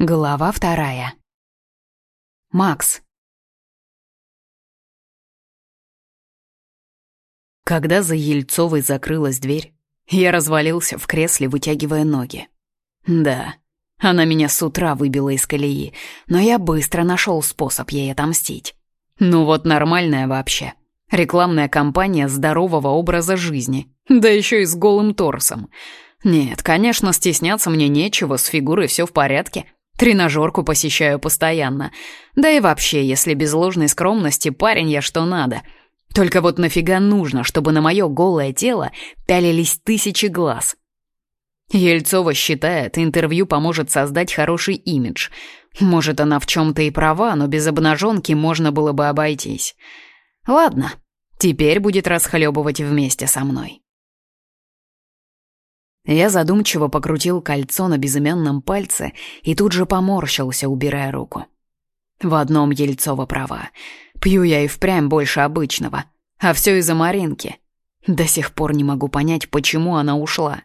Глава вторая. Макс. Когда за Ельцовой закрылась дверь, я развалился в кресле, вытягивая ноги. Да, она меня с утра выбила из колеи, но я быстро нашел способ ей отомстить. Ну вот нормальная вообще. Рекламная кампания здорового образа жизни, да еще и с голым торсом. Нет, конечно, стесняться мне нечего, с фигурой все в порядке — Тренажерку посещаю постоянно. Да и вообще, если без ложной скромности, парень я что надо. Только вот нафига нужно, чтобы на мое голое тело пялились тысячи глаз? Ельцова считает, интервью поможет создать хороший имидж. Может, она в чем-то и права, но без обнаженки можно было бы обойтись. Ладно, теперь будет расхлебывать вместе со мной. Я задумчиво покрутил кольцо на безымянном пальце и тут же поморщился, убирая руку. В одном Ельцова права. Пью я и впрямь больше обычного. А все из-за Маринки. До сих пор не могу понять, почему она ушла.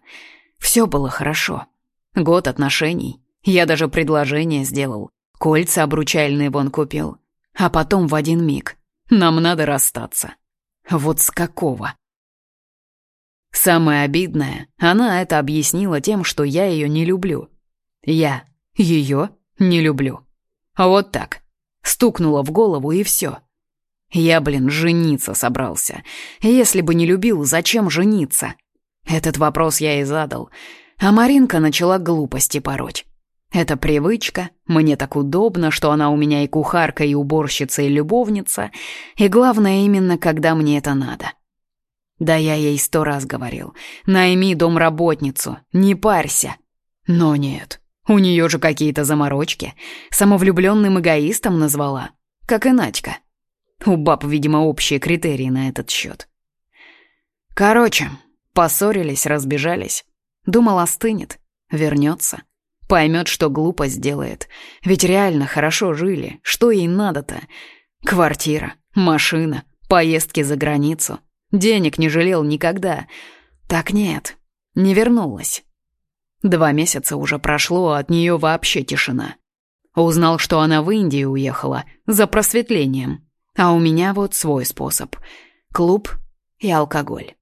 Все было хорошо. Год отношений. Я даже предложение сделал. Кольца обручальные вон купил. А потом в один миг. Нам надо расстаться. Вот с какого? Самое обидное, она это объяснила тем, что я ее не люблю. Я ее не люблю. Вот так. Стукнула в голову и все. Я, блин, жениться собрался. Если бы не любил, зачем жениться? Этот вопрос я и задал. А Маринка начала глупости пороть. Это привычка, мне так удобно, что она у меня и кухарка, и уборщица, и любовница. И главное именно, когда мне это надо. Да я ей сто раз говорил. Найми домработницу, не парься. Но нет, у нее же какие-то заморочки. Самовлюбленным эгоистом назвала, как и Надька. У баб, видимо, общие критерии на этот счет. Короче, поссорились, разбежались. Думал, остынет, вернется. Поймет, что глупо сделает. Ведь реально хорошо жили. Что ей надо-то? Квартира, машина, поездки за границу — Денег не жалел никогда. Так нет, не вернулась. Два месяца уже прошло, от нее вообще тишина. Узнал, что она в Индию уехала за просветлением. А у меня вот свой способ. Клуб и алкоголь.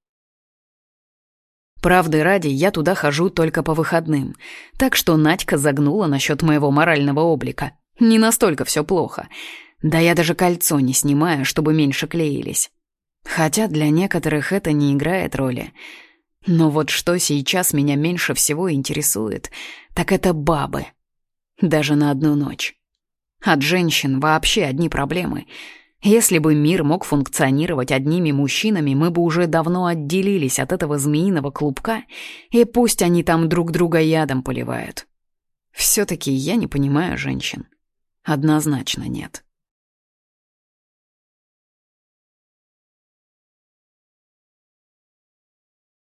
Правды ради, я туда хожу только по выходным. Так что Надька загнула насчет моего морального облика. Не настолько все плохо. Да я даже кольцо не снимаю, чтобы меньше клеились. Хотя для некоторых это не играет роли. Но вот что сейчас меня меньше всего интересует, так это бабы. Даже на одну ночь. От женщин вообще одни проблемы. Если бы мир мог функционировать одними мужчинами, мы бы уже давно отделились от этого змеиного клубка, и пусть они там друг друга ядом поливают. Все-таки я не понимаю женщин. Однозначно нет.